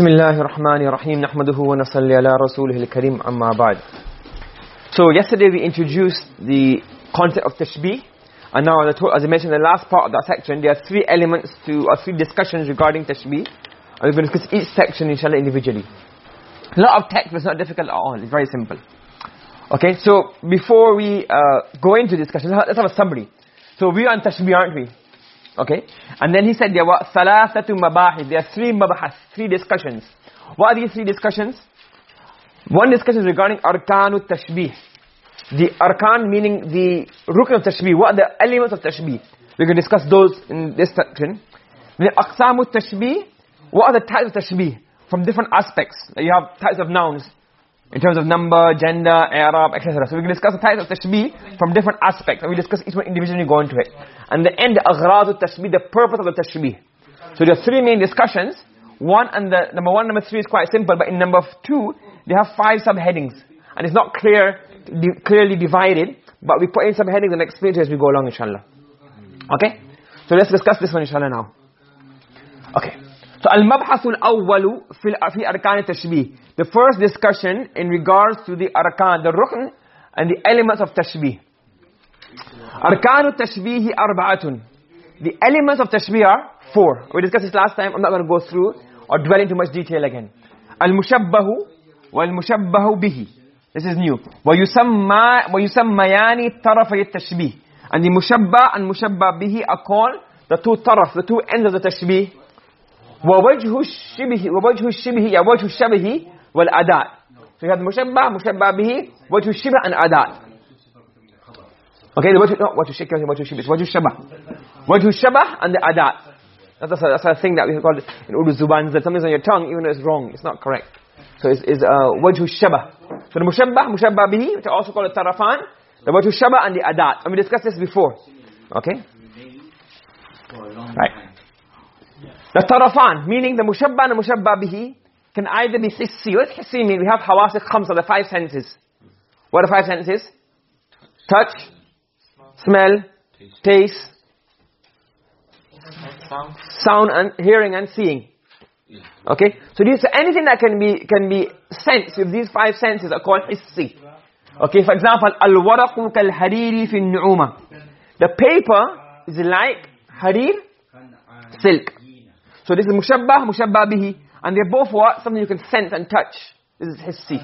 بسم الله الرحمن الرحيم نحمده ونصلي على رسوله الكريم أما بعد So yesterday we introduced the concept of tashbih and now as I mentioned in the last part of that section there are three elements to or three discussions regarding tashbih and we're going to discuss each section inshallah individually a lot of text but it's not difficult at all it's very simple okay so before we uh, go into discussion let's have a summary so we are on tashbih aren't we Okay? And then he said there were thalathatu mabahith. There are three mabahas three discussions. What are these three discussions? One discussion is regarding arkanu tashbih. The arkan meaning the rukn of tashbih. What are the elements of tashbih? We can discuss those in this section. The aqsamu tashbih what are the types of tashbih? From different aspects. You have types of nouns in terms of number, gender, Arab, etc. So we can discuss the types of tashbih from different aspects and we discuss each one individually go into it. And the end, aghradu tashbih, the purpose of the tashbih. So there are three main discussions. One and the number one, number three is quite simple, but in number two, they have five subheadings. And it's not clear, clearly divided, but we put in subheadings and explain it as we go along, inshallah. Okay? So let's discuss this one, inshallah, now. Okay. So al-mabhath al-awwal fi fi arkan tashbih. The first discussion in regards to the arkan, the rukn and the elements of tashbih. Arkan tashbih arba'atun. The elements of tashbih are four. We discussed this last time. I'm not going to go through or dwell into much detail again. Al-mushabbahu wal-mushabbahu bihi. This is new. وَيُسَمَّى وَيُسَمَّيَانِ طَرَفَيِ التَّشْبِيهِ And the mushabba and mushabba bihi are called the two taraf, the two ends of the tashbih. ووجه الشبه ووجه الشبه يا وجه الشبه والأداء so you have مشبه مشبه به وجه الشبه and أداء Okay, the you, not what you shake what to shibit, it's what you shabah. What you shabah and the adat. That's a, that's a thing that we call in Urdu Zuban, that something's on your tongue even though it's wrong, it's not correct. So it's, it's uh, you shabah. So the mushabah, mushabah bihi, which are also called tarafan, the wajhu shabah and the adat. And we discussed this before. Okay? Right. The tarafan, meaning the mushabah, and the mushabah bihi, can either be hissi. What does hissi mean? We have hawas khamsa, the five senses. What are the five senses? Touch, smell, taste, sound, and hearing and seeing. Okay? So these anything that can be can be sensed with these five senses are called hissi. Okay, for example, al-waraqu kal-hariri fi nu'uma. The paper is like harir, silk. So this is mushabbah, mushabbah bihi. And they're both what? Something you can sense and touch. This is hissi.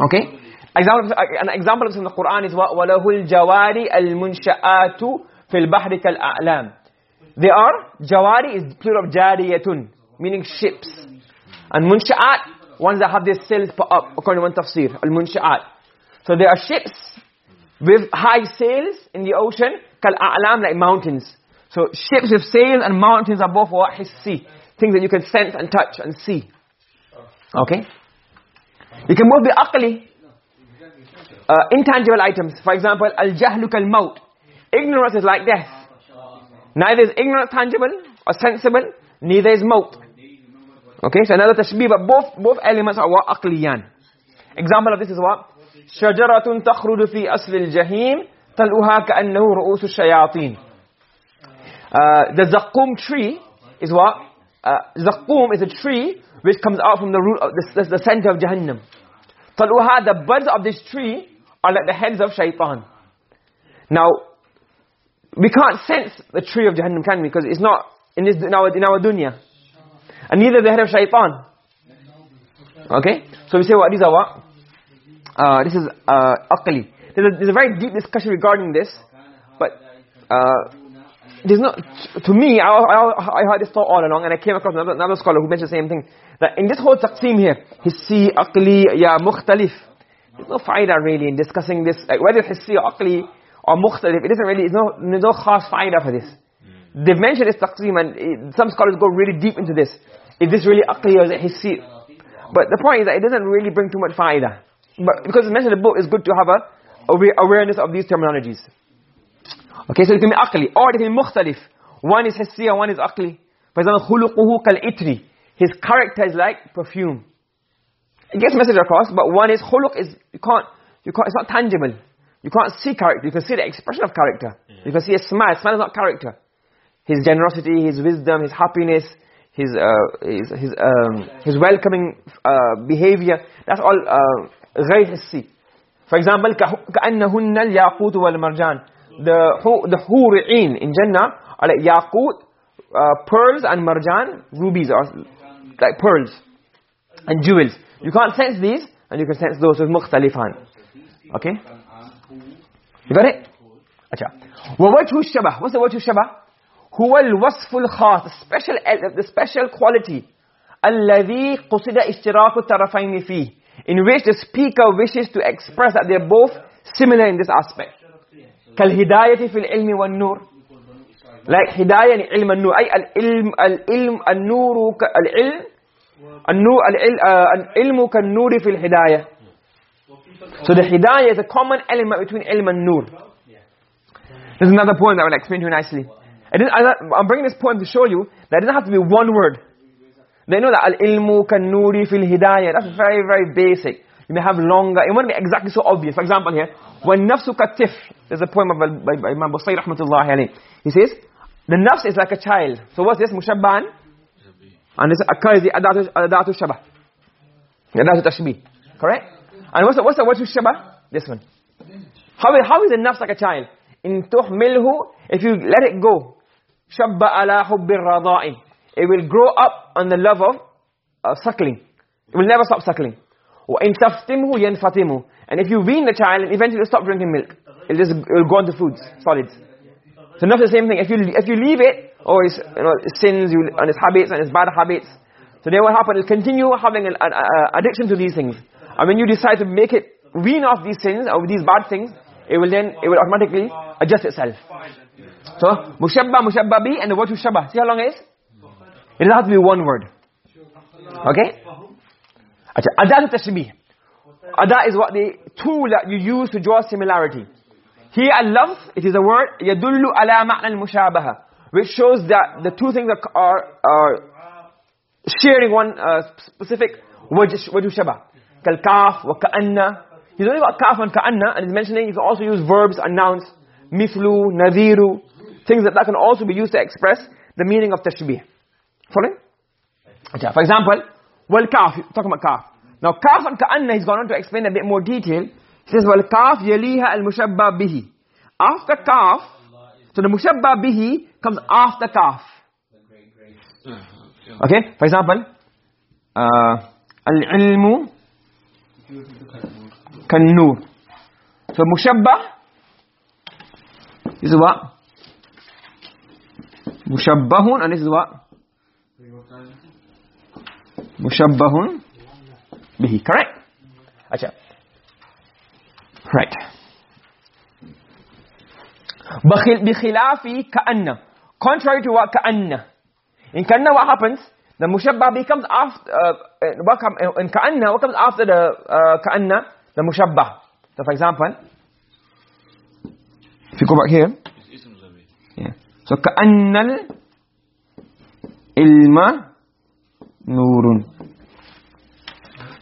Okay? Example, an example of this in the Quran is what? وَلَهُ الْجَوَارِ الْمُنْشَآتُ فِي الْبَحْرِ كَالْأَعْلَامِ They are, jawari is plural of jariyatun, meaning ships. And munsha'at, ones that have their sails put up, according to one tafsir, al-munsha'at. So there are ships with high sails in the ocean, kal-a'lam, like mountains. So ships with sails and mountains are both what? Hissi. Things that you can sense and touch and see. Okay? You can both be aqli. Uh, intangible items. For example, al-jahlu kal-maut. Ignorance is like death. Neither is ignorance tangible or sensible, neither is maut. Okay, so another tashbih, but both, both elements are what? Aqliyan. Example of this is what? شجرة تخرج في أصل الجحيم تلؤها كأنه رؤوس الشياطين uh, the zaqqum tree is what? Uh, zaqqum is a tree which comes out from the root of the, the, the center of Jahannam. Taluha, the buds of this tree are like the heads of shaitan. Now, we can't sense the tree of Jahannam, can we? Because it's not in, this, in, our, in our dunya. And neither the head of shaitan. Okay? So we say what? Are what? Uh, this is uh, aqli. There's a, there's a very deep discussion regarding this. But uh, there's not to me I, I, I had this thought all along and I came across another, another scholar who mentioned the same thing that in this whole taqsim here hissi aqli ya mukhtalif there's no faida really in discussing this like whether hissi or aqli or mukhtalif it doesn't really it's no there's no khas faida for this. They've mentioned this taqsim and eh, some scholars go really deep into this is this really aqli or is it hissi but the point is that it doesn't really bring too much faida but because it's mentioned in the book it's good to have a awareness of these terminologies Okay, so it can be aqli or it can be mukhtalif. One is hissi and one is aqli. For example, khuluquhu kal itri. His character is like perfume. It gets message across, but one is khuluq is you can't you can't it's not tangible. You can't see character. You can see the expression of character. You can see a smile. Smile is not character. His generosity, his wisdom, his happiness, his uh, his his um, his welcoming uh, behavior that's all uh, غير حسي for example كأنهن الياقوت والمرجان the the hur in jannah are like yaqut uh, pearls and marjan rubies or like pearls and jewels. You can't sense these and you can sense those with mukhtalifan. Okay? You got it? Acha. Wa wajhu shabah. What's the wajhu shabah? Huwa al-wasf al-khas special the special quality. Alladhi qusida ishtiraku tarafayn fihi in which the speaker wishes to express that they are both similar in this aspect fil ilmi wan nur like hidayah in ilm an nur ay al ilm al ilm an nur al ilm an nur al uh, ilmu kan nur fil hidayah so the hidayah is a common element between ilm and nur there's another point that I will explain to you nicely I I'm bringing this point to show you that it doesn't have to be one word they know that al-ilmu kan-nuri fil hidayah. That's very, very basic. You may have longer. It won't be exactly so obvious. For example here, when nafsu katif, there's a poem by, by, by Imam Busayr rahmatullahi alayhi. He says, the nafs is like a child. So what's this? Mushabban? And this occurs the adatu, adatu shabah. Adatu tashbih. Correct? And what's the, what's the word to shabah? This one. How, how is the nafs like a child? In tuhmilhu, if you let it go, shabba ala hubbir radai it will grow up on the love of uh, suckling it will never stop suckling wa in taftimhu yanfatimu and if you wean the child eventually stop drinking milk. It just it will go into foods solids. So not the same thing. If you if you leave it or his you know sins you and his habits and his bad habits so then what happen is continue having an, an, an addiction to these things. And when you decide to make it wean off these sins or these bad things it will then it will automatically adjust itself. So mushabba mushabba bi and the word mushabba see how long it is? It have to be one word. Okay? Acha, adat tashbih. Ada is what the tool that you use to draw similarity. Here al-lafz, it is a word yadullu ala ma'na al-mushabaha, which shows that the two things are are sharing one uh, specific. Kal kaf wa ka'anna. He's only got kaf and ka'anna and he's mentioning you can also use verbs and nouns mithlu, nadhiru, things that, that can also be used to express the meaning of tashbih. Following? Okay, for example, wal kaf, talking about kaf. Now kaf and ka'anna, he's gone on to explain a bit more detail. He says, wal kaf yaliha al mushabba bihi. After kaf, so the mushabba bihi comes after kaf. Okay, for example, uh, al-ilmu kan-nur. So mushabba this is what? Mushabbahun and this is what? mushabbahun correct. Acha. Right. Bakhil bi khilafi ka'anna. Contrary to what ka'anna. In ka'anna what happens? The mushabbah becomes after uh, what come in ka'anna what comes after the uh, the mushabbah. So for example if you go back here. Yeah. So ka'annal ilma nurun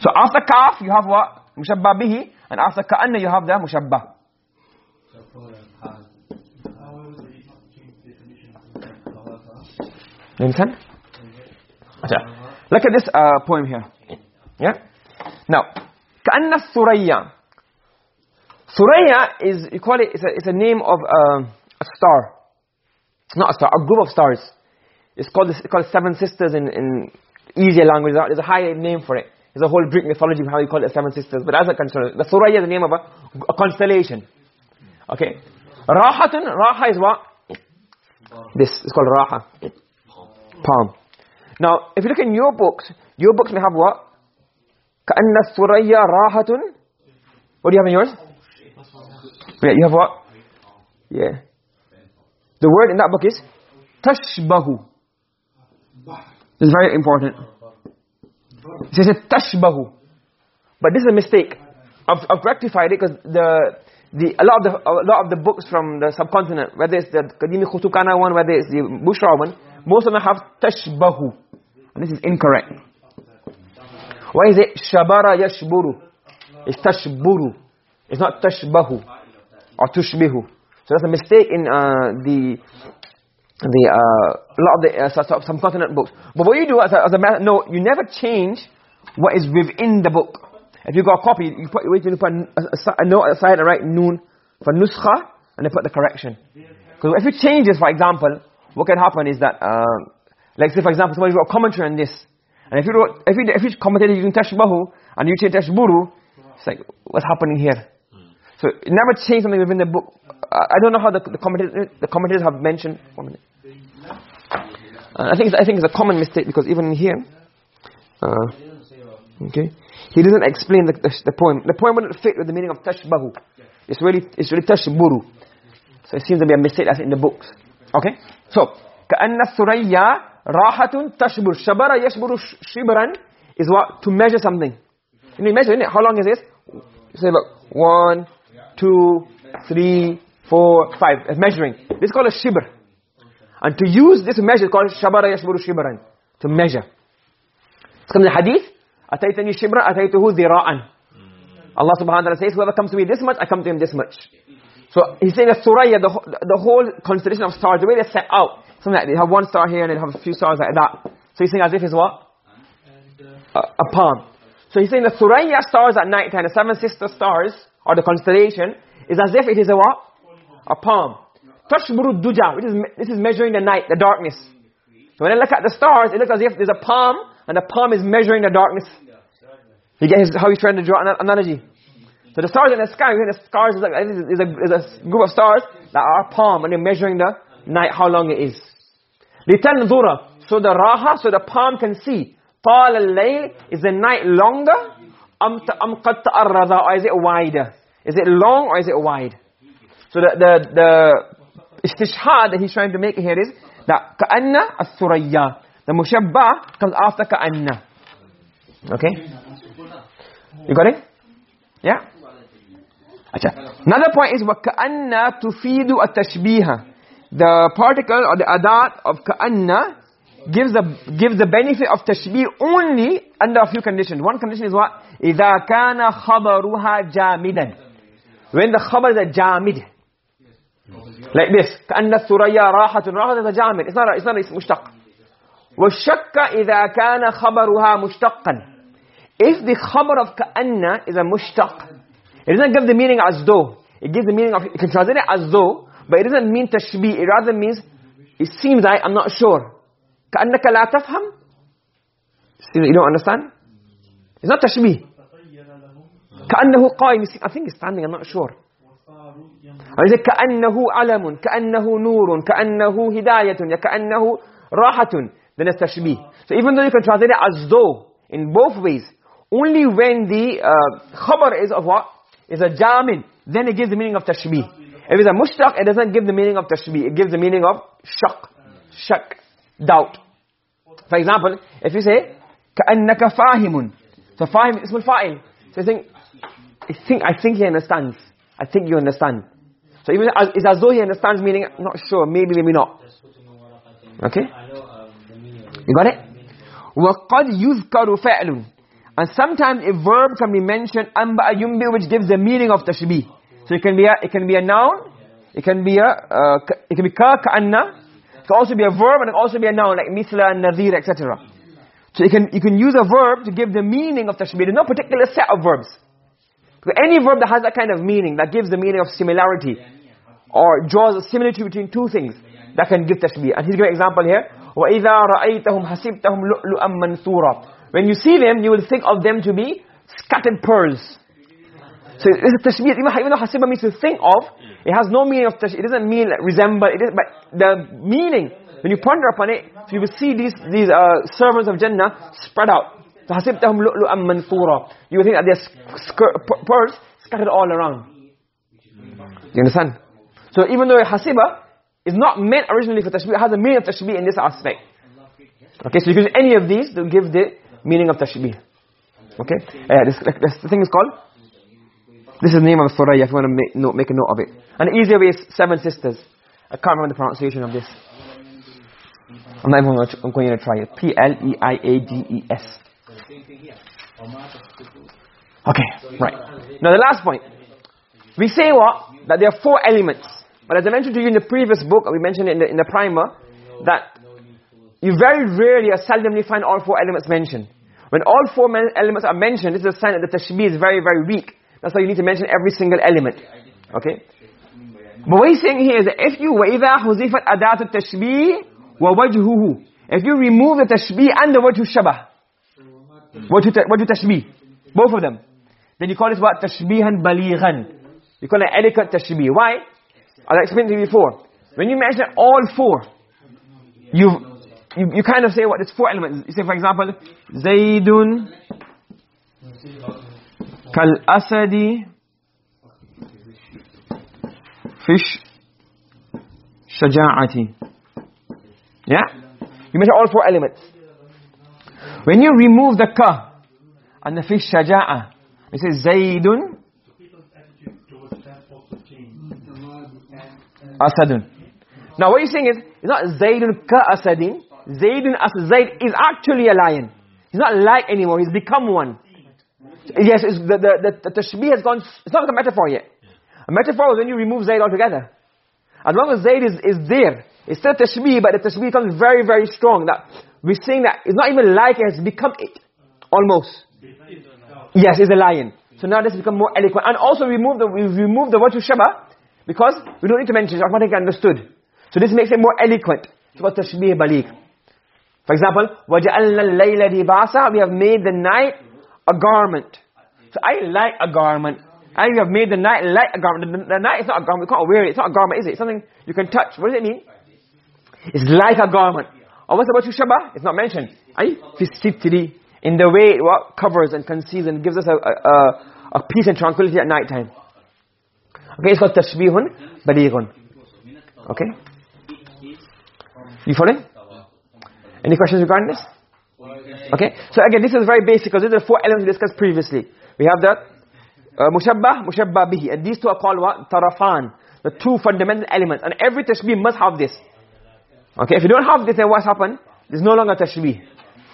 so after kaf you have what? Mushabba bihi and after ka'anna you have the mushabba you understand? Look at this uh, poem here. Yeah? Now ka'anna thuraya thuraya is you call it it's a, it's a name of uh, a star. It's not a star a group of stars. It's called it's called seven sisters in in easier language. There's a high name for it. There's a whole Greek mythology of how you call it Seven Sisters. But as a concern, the Suraya is the name of a, a constellation. Okay. Rahatun, Raha is what? This is called Raha. Palm. Now, if you look in your books, your books may have what? كأن الثريا راحة What do you have in yours? Yeah, you have what? Yeah. The word in that book is tashbahu. This is very important. It says tashbahu. But this is a mistake. I've, I've rectified it because the the a lot of the a lot of the books from the subcontinent, whether it's the Qadimi Kutubkhana one, whether it's the Bushra one, most of them have tashbahu. And this is incorrect. Why is it shabara yashburu? It's tashburu. It's not tashbahu or tushbihu. So that's a mistake in uh, the the uh, a lot of the uh, subcontinent books. But what you do as a, as a matter, no, you never change what is within the book. If you got a copy, you put you put a, a, a note aside and write noon for nuskha and then put the correction. Because if it changes, for example, what can happen is that, um, like say for example, somebody wrote a commentary on this, and if you wrote, if you if you commentated using tashbahu and you change tashburu, it's like what's happening here? So it never changed something within the book. I, don't know how the, the, commentators, the commentators have mentioned. One minute. Uh, I, think I think it's a common mistake because even here, uh, okay, he doesn't explain the, the, the, poem. The poem wouldn't fit with the meaning of tashbahu. It's really, it's really tashburu. So it seems to be a mistake that's in the books. Okay? So, كَأَنَّ surayya رَاحَةٌ تَشْبُرُ شَبَرَ يَشْبُرُ شِبْرًا is what? To measure something. You, you measure, it? How long is this? You say, look, one, two, three, four, five. It's measuring. This is called a shibr. And to use this measure is called shabara yashburu shibran. To measure. It's come in the hadith. أتيتني شبرا أتيته ذراعا Allah subhanahu wa ta'ala says, whoever comes to me this much, I come to him this much. So he's saying that Suraya, the, the whole constellation of stars, the way they're set out, something like they have one star here and they have a few stars like that. So he's saying as if it's what? A, a palm. So he's saying the Suraya stars at night time, the seven sister stars, or the constellation, is as if it is a what? A palm. Tashburu duja, which is, this is measuring the night, the darkness. So when I look at the stars, it looks as if there's a palm, and the palm is measuring the darkness. You get his, how he's trying to draw an analogy. So the stars in the sky, the stars is like is a, is a group of stars that are palm and they're measuring the night how long it is. لِتَنْظُرَ So the raha, so the palm can see. طَالَ اللَّيْلِ Is the night longer? am am qad ta'arrada is it wide is it long or is it wide? So the the the istishhad that he's trying to make here is that ka'anna as-surayya. The mushabba comes after ka'anna. Okay? You got it? Yeah? Acha. Another point is wa ka'anna tufidu at tashbiha. the particle or the adat of ka'anna gives the gives the benefit of tashbih only under a few conditions. One condition is what? إِذَا كَانَ خَبَرُهَا جَامِدًا When the khabar is a jamid. Like this. كَأَنَّ الثُّرَيَّا رَاحَةٌ رَاحَةٌ is jamid. It's not it's not mushtaq. وَالشَّكَّ إِذَا كَانَ خَبَرُهَا مُشْتَقًا if the khabar of ka'anna is a mushtaq, it doesn't give the meaning as though. It gives the meaning of, it can translate it as though, but it doesn't mean tashbih. It rather means, it seems like, I'm not sure. كَأَنَّكَ لَا تَفْهَمْ You don't understand? It's not tashbih. كَأَنَّهُ قَائِمٌ I think he's standing, I'm not sure. It كَأَنَّهُ عَلَمٌ كَأَنَّهُ نُورٌ كَأَنَّهُ هِدَايَةٌ كَأَنَّهُ رَاحَةٌ Then it's tashbih. So even though you can translate it as though, in both ways, only when the uh, khabar is of what? Is a jamin. Then it gives the meaning of tashbih. If it's a mushtaq, it doesn't give the meaning of tashbih. It gives the meaning of shak. Shak. Doubt. For example, if you say, كَأَنَّكَ فَاهِمٌ fahim is fa'il. So you think, I think, I think he understands. I think you understand. So even as, it's as though he understands meaning, I'm not sure, maybe, maybe not. Okay? You got it? وَقَدْ يُذْكَرُ فَعْلٌ and sometimes a verb can be mentioned amba yumbi which gives the meaning of tashbih. So it can be a it can be a noun, it can be a uh, it can be ka ka'anna, it can also be a verb and it can also be a noun like mithla and nadhir etc. So you can you can use a verb to give the meaning of tashbih. There's no particular set of verbs. But any verb that has that kind of meaning that gives the meaning of similarity or draws a similitude between two things that can give tashbih. And he's giving an example here. وَإِذَا رَأَيْتَهُمْ حَسِبْتَهُمْ لُؤْلُؤًا مَنْثُورًا when you see them, you will think of them to be scattered pearls. So this is tashbih. Even though hasiba means to think of, it has no meaning of tashbih. It doesn't mean like resemble. It is, but the meaning, when you ponder upon it, so you will see these these uh, servants of Jannah spread out. Hasibtahum lu'lu'an manthura. You think that they're pearls scattered all around. You understand? So even though hasiba is not meant originally for tashbih, it has a meaning of tashbih in this aspect. Okay, so you can use any of these to give the meaning of tashbih. Okay? Uh, this, this thing is called? This is the name of surah if you want to make, note, make a note of it. And the easier way is Seven Sisters. I can't remember the pronunciation of this. I'm not even going to, I'm going to try it. P-L-E-I-A-D-E-S. Okay, right. Now the last point. We say what? That there are four elements. But as I mentioned to you in the previous book, we mentioned in the, in the primer, that you very rarely or seldomly find all four elements mentioned. When all four elements are mentioned, this is a sign that the tashbih is very, very weak. That's why you need to mention every single element. Okay? But what he's saying here is that if you وَإِذَا حُذِفَتْ أَدَاتُ التَّشْبِيهِ وَوَجْهُهُ If you remove the tashbih and the wajhu shabah, Hmm. wajhu, wajhu tashbih, both of them, then you call this what? Tashbihan balighan. You call it elegant tashbih. Why? I'll explain to you before. When you mention all four, you you, you kind of say what? it's four elements. You say, for example, Zaydun kal asadi fish shaja'ati. Yeah? You mention all four elements. When you remove the ka and the fish shaja'a, it says Zaydun Asadun. Now what you're saying is, it's not Zaydun ka Asadin. Zaydun as Zayd is actually a lion. He's not like anymore. He's become one. Yes, the, the, the, the tashbih has gone, it's not like a metaphor yet. A metaphor is when you remove Zayd altogether. As long as Zayd is, is there, it's still tashbih, but the tashbih becomes very, very strong. That we're saying that it's not even like it has become it. Almost. Yes, it's a lion. So now this become more eloquent. And also remove the, we remove the word to Shaba, because we don't need to mention, it's automatically understood. So this makes it more eloquent. It's called tashbih baligh. For example, وَجَعَلْنَا اللَّيْلَ لِبَاسًا We have made the night a garment. So I like a garment. I have made the night like a garment. The, the night is not a garment. You can't wear it. It's not a garment, is it? It's something you can touch. What does it mean? It's like a garment. Or what's about Shabbat? It's not mentioned. Fi In the way it covers and conceals and gives us a, a, a peace and tranquility at night time. Okay, it's called tashbihun balighun. Okay? You following? Any questions regarding this? Okay, so again, this is very basic because these are the four elements we discussed previously. We have that uh, mushabbah, mushabbah bihi. And these two are called what? Tarafan. The two fundamental elements. And every tashbih must have this. Okay, if you don't have this, then what's happened? There's no longer tashbih.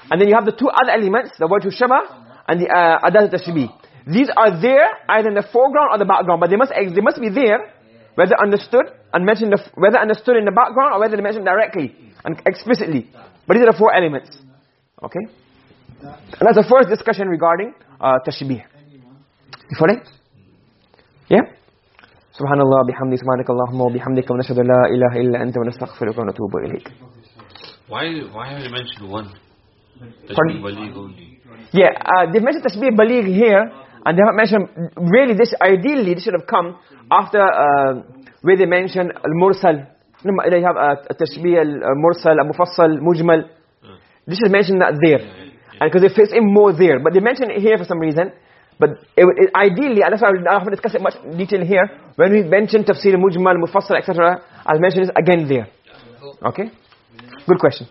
And then you have the two other elements, the word shabah and the uh, adat tashbih. These are there either in the foreground or the background, but they must they must be there whether understood and mentioned the, whether understood in the background or whether they mentioned directly and explicitly. But these are the four elements. Okay? And that's the first discussion regarding uh, tashbih. You follow? Yeah? Subhanallah, bihamdi, subhanakallahumma, bihamdika, wa nashadu la ilaha illa anta, wa nastaghfiruka, wa natubu ilayk. Why, why have you mentioned one? Tashbih baligh only. Yeah, uh, they've mentioned Tashbih baligh here, and they haven't mentioned, really, this, ideally, this should have come after, uh, where they mention al-mursal. They have a Tashbih al-mursal, al-mufassal, mujmal. Hmm. This is mentioned that there. And because it fits in more there. But they mentioned it here for some reason but it, it, ideally and that's why I don't have to discuss it much detail here when we mention tafsir mujmal mufassal etc I'll mention this again there. Okay? Good question